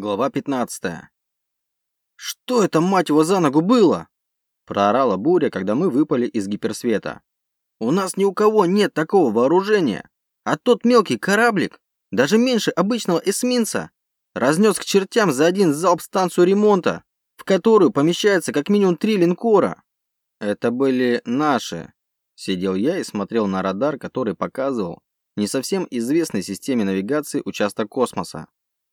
Глава 15. «Что это, мать его, за ногу было?» Проорала буря, когда мы выпали из гиперсвета. «У нас ни у кого нет такого вооружения, а тот мелкий кораблик, даже меньше обычного эсминца, разнес к чертям за один залп станцию ремонта, в которую помещается как минимум три линкора». «Это были наши», — сидел я и смотрел на радар, который показывал не совсем известной системе навигации участок космоса.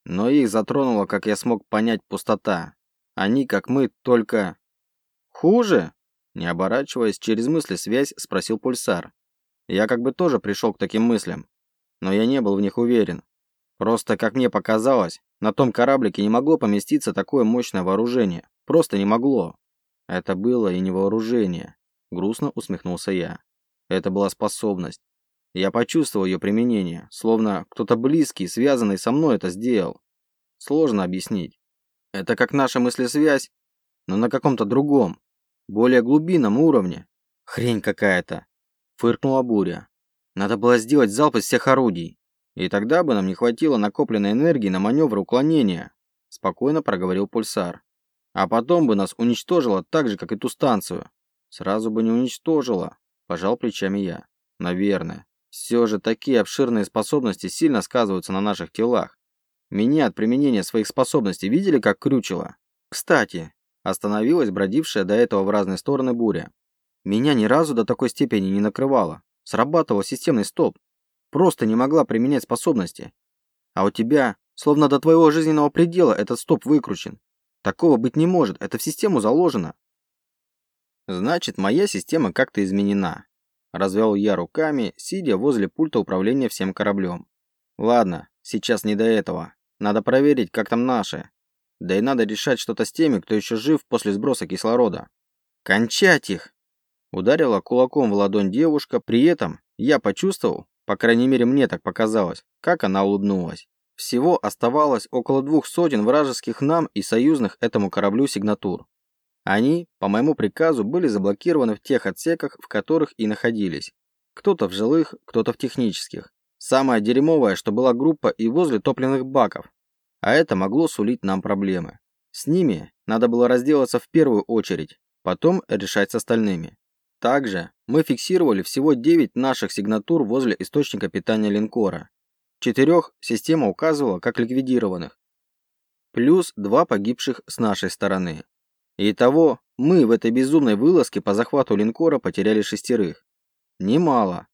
Но их затронула, как я смог понять, пустота. Они, как мы, только... Хуже? Не оборачиваясь, через мысли связь спросил Пульсар. Я как бы тоже пришел к таким мыслям, но я не был в них уверен. Просто, как мне показалось, на том кораблике не могло поместиться такое мощное вооружение. Просто не могло. Это было и не вооружение. Грустно усмехнулся я. Это была способность. Я почувствовал ее применение, словно кто-то близкий, связанный со мной это сделал. Сложно объяснить. Это как наша мыслесвязь, но на каком-то другом, более глубинном уровне. Хрень какая-то. Фыркнула буря. Надо было сделать залп из всех орудий. И тогда бы нам не хватило накопленной энергии на маневр уклонения. Спокойно проговорил Пульсар. А потом бы нас уничтожило так же, как и ту станцию. Сразу бы не уничтожило. Пожал плечами я. Наверное. Все же такие обширные способности сильно сказываются на наших телах. Меня от применения своих способностей видели как крючило? Кстати, остановилась бродившая до этого в разные стороны буря. Меня ни разу до такой степени не накрывало. Срабатывал системный стоп. Просто не могла применять способности. А у тебя, словно до твоего жизненного предела, этот стоп выкручен. Такого быть не может, это в систему заложено. Значит, моя система как-то изменена. Развел я руками, сидя возле пульта управления всем кораблем. Ладно, сейчас не до этого. Надо проверить, как там наши. Да и надо решать что-то с теми, кто еще жив после сброса кислорода. Кончать их! Ударила кулаком в ладонь девушка, при этом я почувствовал, по крайней мере мне так показалось, как она улыбнулась. Всего оставалось около двух сотен вражеских нам и союзных этому кораблю сигнатур. Они, по моему приказу, были заблокированы в тех отсеках, в которых и находились. Кто-то в жилых, кто-то в технических. Самое дерьмовое, что была группа и возле топливных баков. А это могло сулить нам проблемы. С ними надо было разделаться в первую очередь, потом решать с остальными. Также мы фиксировали всего 9 наших сигнатур возле источника питания линкора. Четырех система указывала как ликвидированных. Плюс два погибших с нашей стороны. Итого, мы в этой безумной вылазке по захвату линкора потеряли шестерых. Немало.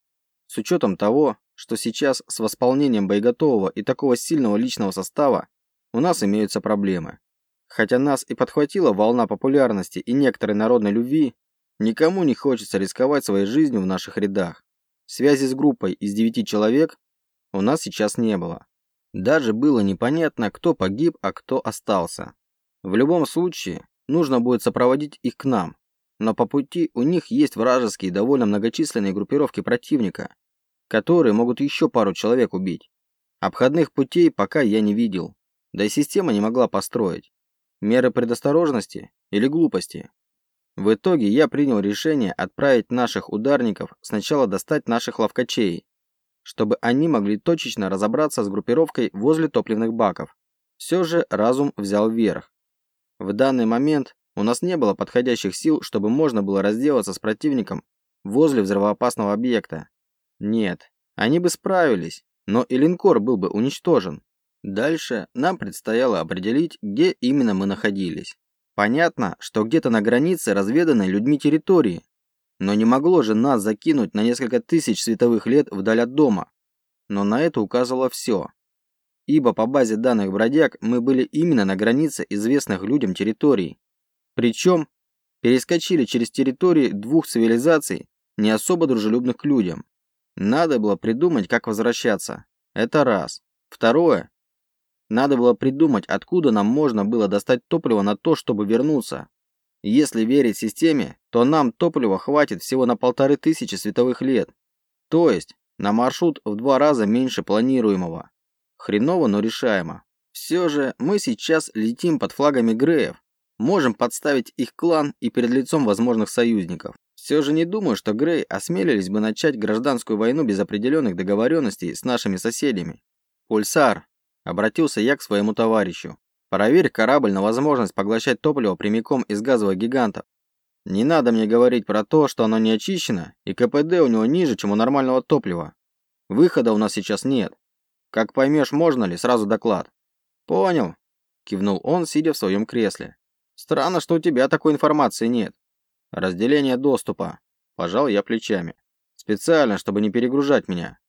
С учетом того, что сейчас с восполнением боеготового и такого сильного личного состава у нас имеются проблемы. Хотя нас и подхватила волна популярности и некоторой народной любви, никому не хочется рисковать своей жизнью в наших рядах. Связи с группой из девяти человек у нас сейчас не было. Даже было непонятно, кто погиб, а кто остался. В любом случае, Нужно будет сопроводить их к нам. Но по пути у них есть вражеские довольно многочисленные группировки противника, которые могут еще пару человек убить. Обходных путей пока я не видел. Да и система не могла построить. Меры предосторожности или глупости. В итоге я принял решение отправить наших ударников сначала достать наших ловкачей, чтобы они могли точечно разобраться с группировкой возле топливных баков. Все же разум взял верх. В данный момент у нас не было подходящих сил, чтобы можно было разделаться с противником возле взрывоопасного объекта. Нет, они бы справились, но и линкор был бы уничтожен. Дальше нам предстояло определить, где именно мы находились. Понятно, что где-то на границе разведанной людьми территории, но не могло же нас закинуть на несколько тысяч световых лет вдаль от дома. Но на это указывало все ибо по базе данных бродяг мы были именно на границе известных людям территорий. Причем перескочили через территории двух цивилизаций, не особо дружелюбных к людям. Надо было придумать, как возвращаться. Это раз. Второе. Надо было придумать, откуда нам можно было достать топливо на то, чтобы вернуться. Если верить системе, то нам топлива хватит всего на полторы тысячи световых лет. То есть на маршрут в два раза меньше планируемого. Хреново, но решаемо. Все же мы сейчас летим под флагами Греев. Можем подставить их клан и перед лицом возможных союзников. Все же не думаю, что Грей осмелились бы начать гражданскую войну без определенных договоренностей с нашими соседями. «Пульсар», — обратился я к своему товарищу, Проверь корабль на возможность поглощать топливо прямиком из газовых гигантов. Не надо мне говорить про то, что оно не очищено, и КПД у него ниже, чем у нормального топлива. Выхода у нас сейчас нет. Как поймешь, можно ли, сразу доклад. Понял, кивнул он, сидя в своем кресле. Странно, что у тебя такой информации нет. Разделение доступа. Пожал я плечами. Специально, чтобы не перегружать меня.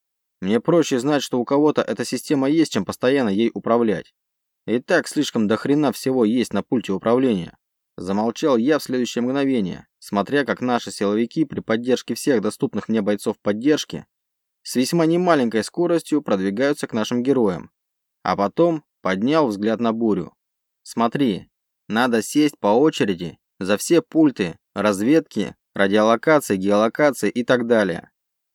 Мне проще знать, что у кого-то эта система есть, чем постоянно ей управлять. И так слишком до хрена всего есть на пульте управления. Замолчал я в следующее мгновение, смотря как наши силовики при поддержке всех доступных мне бойцов поддержки с весьма немаленькой скоростью продвигаются к нашим героям. А потом поднял взгляд на бурю. Смотри, надо сесть по очереди за все пульты, разведки, радиолокации, геолокации и так далее.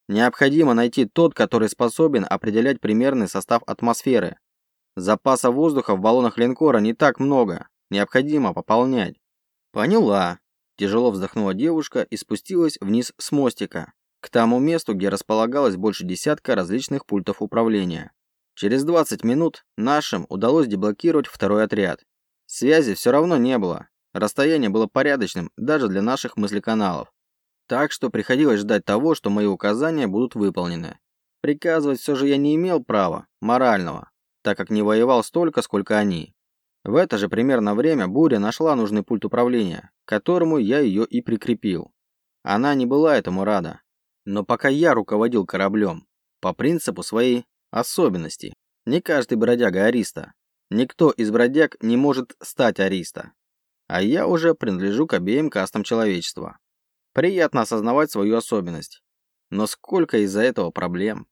Необходимо найти тот, который способен определять примерный состав атмосферы. Запаса воздуха в баллонах линкора не так много, необходимо пополнять. Поняла. Тяжело вздохнула девушка и спустилась вниз с мостика, к тому месту, где располагалось больше десятка различных пультов управления. Через 20 минут нашим удалось деблокировать второй отряд. Связи все равно не было. Расстояние было порядочным даже для наших мыслеканалов. Так что приходилось ждать того, что мои указания будут выполнены. Приказывать все же я не имел права, морального, так как не воевал столько, сколько они. В это же примерно время Буря нашла нужный пульт управления, к которому я ее и прикрепил. Она не была этому рада. Но пока я руководил кораблем, по принципу своей особенности, не каждый бродяга ариста. Никто из бродяг не может стать ариста. А я уже принадлежу к обеим кастам человечества. Приятно осознавать свою особенность. Но сколько из-за этого проблем.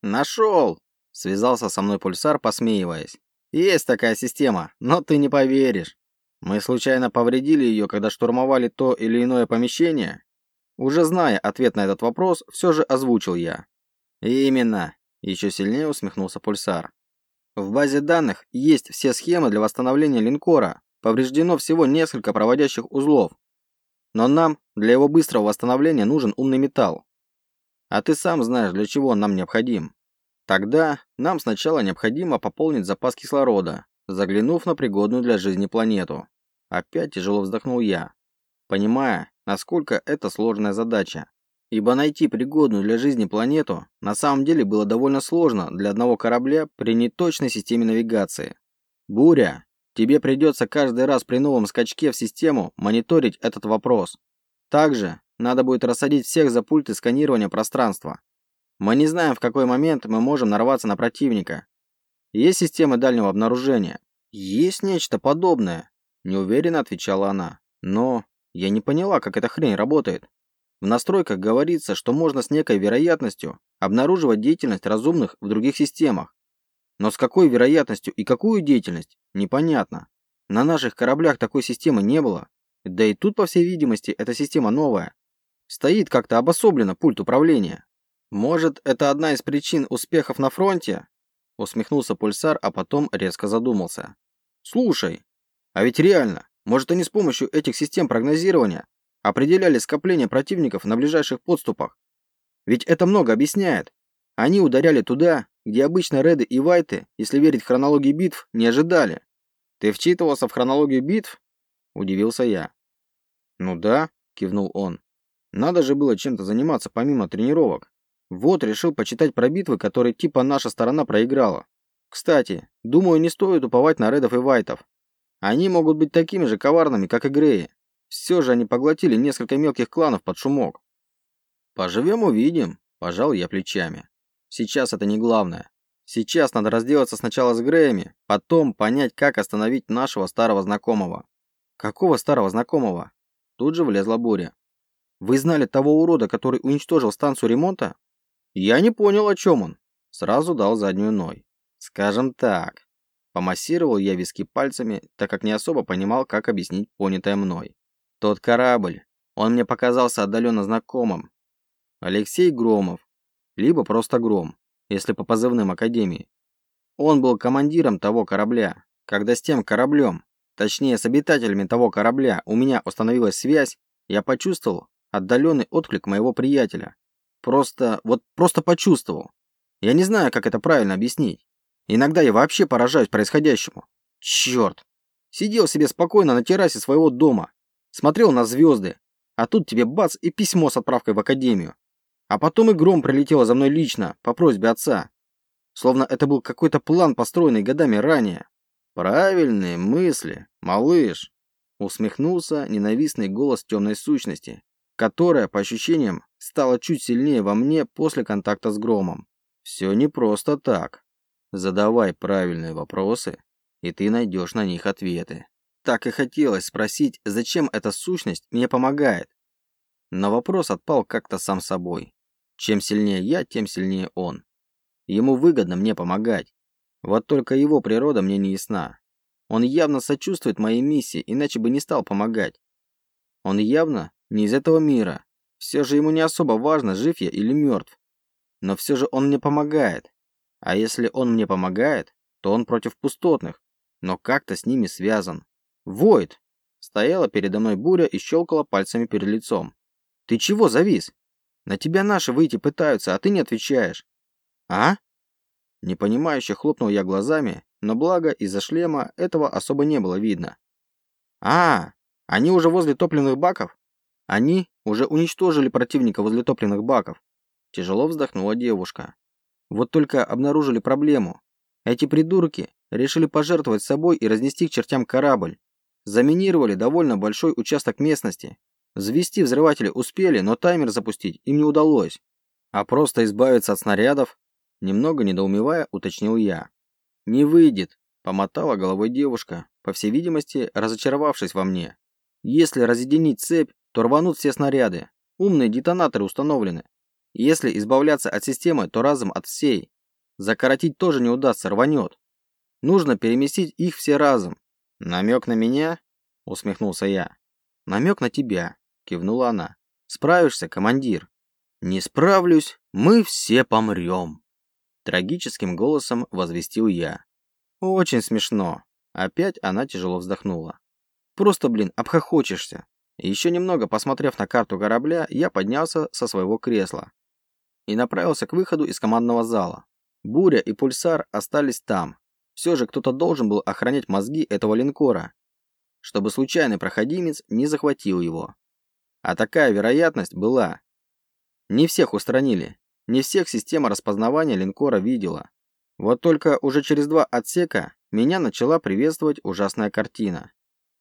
Нашел! Связался со мной пульсар, посмеиваясь. Есть такая система, но ты не поверишь. Мы случайно повредили ее, когда штурмовали то или иное помещение? Уже зная ответ на этот вопрос, все же озвучил я. Именно, еще сильнее усмехнулся пульсар. В базе данных есть все схемы для восстановления линкора. Повреждено всего несколько проводящих узлов. Но нам для его быстрого восстановления нужен умный металл. А ты сам знаешь, для чего он нам необходим. Тогда нам сначала необходимо пополнить запас кислорода, заглянув на пригодную для жизни планету. Опять тяжело вздохнул я, понимая, насколько это сложная задача. Ибо найти пригодную для жизни планету на самом деле было довольно сложно для одного корабля при неточной системе навигации. Буря, тебе придется каждый раз при новом скачке в систему мониторить этот вопрос. Также надо будет рассадить всех за пульты сканирования пространства, мы не знаем, в какой момент мы можем нарваться на противника. Есть системы дальнего обнаружения. Есть нечто подобное, неуверенно отвечала она. Но я не поняла, как эта хрень работает. В настройках говорится, что можно с некой вероятностью обнаруживать деятельность разумных в других системах. Но с какой вероятностью и какую деятельность, непонятно. На наших кораблях такой системы не было. Да и тут, по всей видимости, эта система новая. Стоит как-то обособленно пульт управления. Может, это одна из причин успехов на фронте? Усмехнулся Пульсар, а потом резко задумался. Слушай, а ведь реально, может они с помощью этих систем прогнозирования определяли скопление противников на ближайших подступах? Ведь это много объясняет. Они ударяли туда, где обычно Реды и Вайты, если верить хронологии битв, не ожидали. Ты вчитывался в хронологию битв? Удивился я. Ну да, кивнул он. Надо же было чем-то заниматься помимо тренировок. Вот, решил почитать про битвы, которые типа наша сторона проиграла. Кстати, думаю, не стоит уповать на Редов и Вайтов. Они могут быть такими же коварными, как и Греи. Все же они поглотили несколько мелких кланов под шумок. Поживем увидим, пожал я плечами. Сейчас это не главное. Сейчас надо разделаться сначала с Греями, потом понять, как остановить нашего старого знакомого. Какого старого знакомого? Тут же влезла буря. Вы знали того урода, который уничтожил станцию ремонта? Я не понял, о чем он. Сразу дал заднюю ной. Скажем так. Помассировал я виски пальцами, так как не особо понимал, как объяснить понятое мной. Тот корабль. Он мне показался отдаленно знакомым. Алексей Громов. Либо просто Гром, если по позывным Академии. Он был командиром того корабля. Когда с тем кораблем, точнее с обитателями того корабля, у меня установилась связь, я почувствовал отдаленный отклик моего приятеля. Просто, вот просто почувствовал. Я не знаю, как это правильно объяснить. Иногда я вообще поражаюсь происходящему. Черт, Сидел себе спокойно на террасе своего дома. Смотрел на звезды. А тут тебе бац и письмо с отправкой в академию. А потом и гром прилетело за мной лично, по просьбе отца. Словно это был какой-то план, построенный годами ранее. Правильные мысли, малыш. Усмехнулся ненавистный голос темной сущности, которая, по ощущениям, стала чуть сильнее во мне после контакта с громом. Все не просто так. Задавай правильные вопросы, и ты найдешь на них ответы. Так и хотелось спросить, зачем эта сущность мне помогает. Но вопрос отпал как-то сам собой. Чем сильнее я, тем сильнее он. Ему выгодно мне помогать. Вот только его природа мне не ясна. Он явно сочувствует моей миссии, иначе бы не стал помогать. Он явно не из этого мира. Все же ему не особо важно, жив я или мертв. Но все же он мне помогает. А если он мне помогает, то он против пустотных, но как-то с ними связан. Войд! Стояла передо мной буря и щелкала пальцами перед лицом. Ты чего завис? На тебя наши выйти пытаются, а ты не отвечаешь. А? Непонимающе хлопнул я глазами, но благо из-за шлема этого особо не было видно. А, они уже возле топливных баков? Они уже уничтожили противника возле топливных баков. Тяжело вздохнула девушка. Вот только обнаружили проблему. Эти придурки решили пожертвовать собой и разнести к чертям корабль. Заминировали довольно большой участок местности. Завести взрыватели успели, но таймер запустить им не удалось. А просто избавиться от снарядов, немного недоумевая, уточнил я. Не выйдет, помотала головой девушка, по всей видимости, разочаровавшись во мне. Если разъединить цепь, то рванут все снаряды. Умные детонаторы установлены. Если избавляться от системы, то разом от всей. Закоротить тоже не удастся, рванет. Нужно переместить их все разом. Намек на меня? Усмехнулся я. Намек на тебя, кивнула она. Справишься, командир? Не справлюсь, мы все помрем. Трагическим голосом возвестил я. Очень смешно. Опять она тяжело вздохнула. Просто, блин, обхохочешься. Еще немного посмотрев на карту корабля, я поднялся со своего кресла и направился к выходу из командного зала. Буря и Пульсар остались там, все же кто-то должен был охранять мозги этого линкора, чтобы случайный проходимец не захватил его. А такая вероятность была. Не всех устранили, не всех система распознавания линкора видела. Вот только уже через два отсека меня начала приветствовать ужасная картина.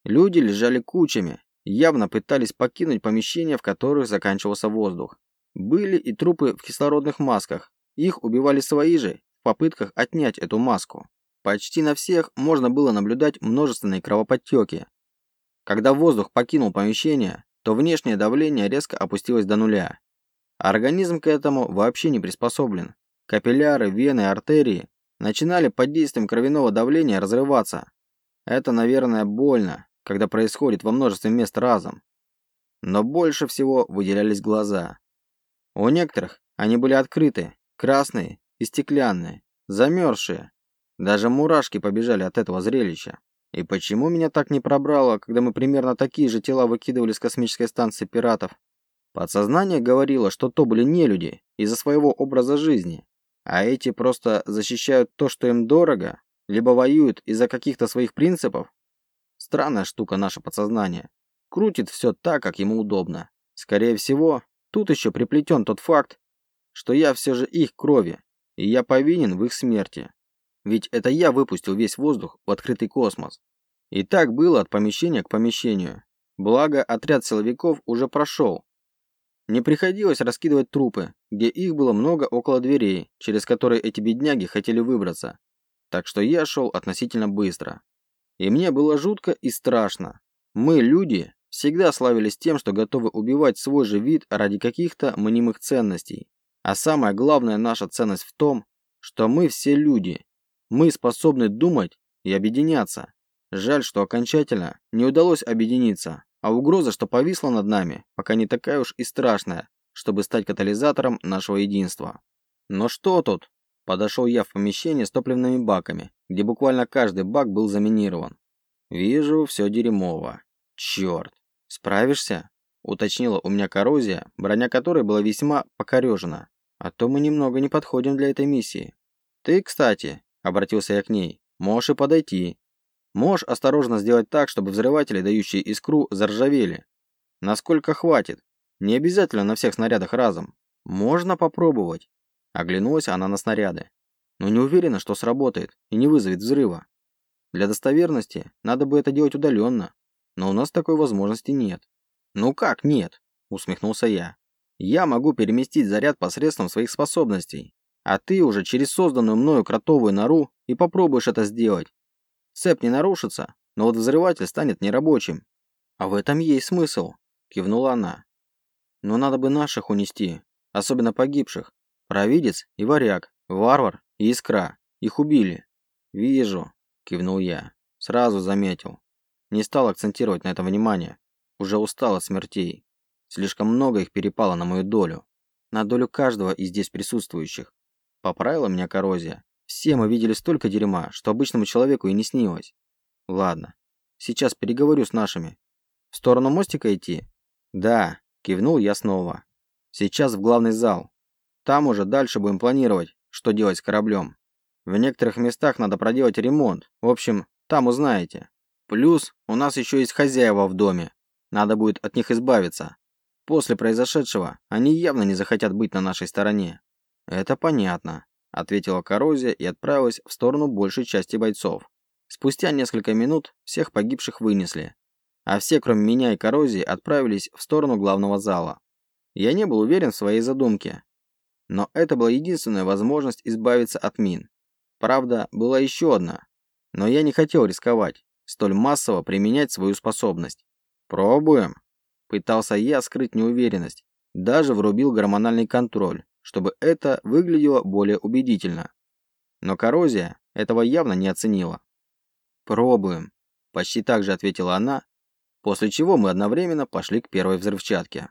Люди лежали кучами, явно пытались покинуть помещение, в которых заканчивался воздух. Были и трупы в кислородных масках. Их убивали свои же в попытках отнять эту маску. Почти на всех можно было наблюдать множественные кровоподтеки. Когда воздух покинул помещение, то внешнее давление резко опустилось до нуля. Организм к этому вообще не приспособлен. Капилляры, вены, артерии начинали под действием кровяного давления разрываться. Это, наверное, больно, когда происходит во множестве мест разом. Но больше всего выделялись глаза. У некоторых они были открыты, красные и стеклянные, замерзшие, даже мурашки побежали от этого зрелища. И почему меня так не пробрало, когда мы примерно такие же тела выкидывали с космической станции пиратов? Подсознание говорило, что то были не люди из-за своего образа жизни, а эти просто защищают то, что им дорого, либо воюют из-за каких-то своих принципов. Странная штука наше подсознание. Крутит все так, как ему удобно. Скорее всего, тут еще приплетен тот факт, что я все же их крови, и я повинен в их смерти. Ведь это я выпустил весь воздух в открытый космос. И так было от помещения к помещению. Благо, отряд силовиков уже прошел. Не приходилось раскидывать трупы, где их было много около дверей, через которые эти бедняги хотели выбраться. Так что я шел относительно быстро. И мне было жутко и страшно. Мы, люди, всегда славились тем, что готовы убивать свой же вид ради каких-то мнимых ценностей. А самая главная наша ценность в том, что мы все люди, мы способны думать и объединяться. Жаль, что окончательно не удалось объединиться, а угроза, что повисла над нами, пока не такая уж и страшная, чтобы стать катализатором нашего единства. Но что тут? Подошел я в помещение с топливными баками, где буквально каждый бак был заминирован. Вижу, все дерьмово. Черт. Справишься? Уточнила у меня коррозия, броня которой была весьма покорежена. А то мы немного не подходим для этой миссии. Ты, кстати, Обратился я к ней. Можешь и подойти. Можешь осторожно сделать так, чтобы взрыватели, дающие искру, заржавели. Насколько хватит. Не обязательно на всех снарядах разом. Можно попробовать. Оглянулась она на снаряды. Но не уверена, что сработает и не вызовет взрыва. Для достоверности надо бы это делать удаленно. Но у нас такой возможности нет. Ну как нет? Усмехнулся я. Я могу переместить заряд посредством своих способностей. А ты уже через созданную мною кротовую нору и попробуешь это сделать. Цепь не нарушится, но вот взрыватель станет нерабочим. А в этом есть смысл, кивнула она. Но надо бы наших унести, особенно погибших. Провидец и варяг, варвар и искра. Их убили. Вижу, кивнул я. Сразу заметил. Не стал акцентировать на этом внимание. Уже устал от смертей. Слишком много их перепало на мою долю. На долю каждого из здесь присутствующих. Поправила меня коррозия. Все мы видели столько дерьма, что обычному человеку и не снилось. Ладно. Сейчас переговорю с нашими. В сторону мостика идти? Да, кивнул я снова. Сейчас в главный зал. Там уже дальше будем планировать, что делать с кораблем. В некоторых местах надо проделать ремонт. В общем, там узнаете. Плюс у нас еще есть хозяева в доме. Надо будет от них избавиться. После произошедшего они явно не захотят быть на нашей стороне. Это понятно ответила коррозия и отправилась в сторону большей части бойцов. Спустя несколько минут всех погибших вынесли, а все, кроме меня и коррозии, отправились в сторону главного зала. Я не был уверен в своей задумке, но это была единственная возможность избавиться от мин. Правда, была еще одна, но я не хотел рисковать, столь массово применять свою способность. «Пробуем», – пытался я скрыть неуверенность, даже врубил гормональный контроль, чтобы это выглядело более убедительно. Но коррозия этого явно не оценила. «Пробуем», – почти так же ответила она, после чего мы одновременно пошли к первой взрывчатке.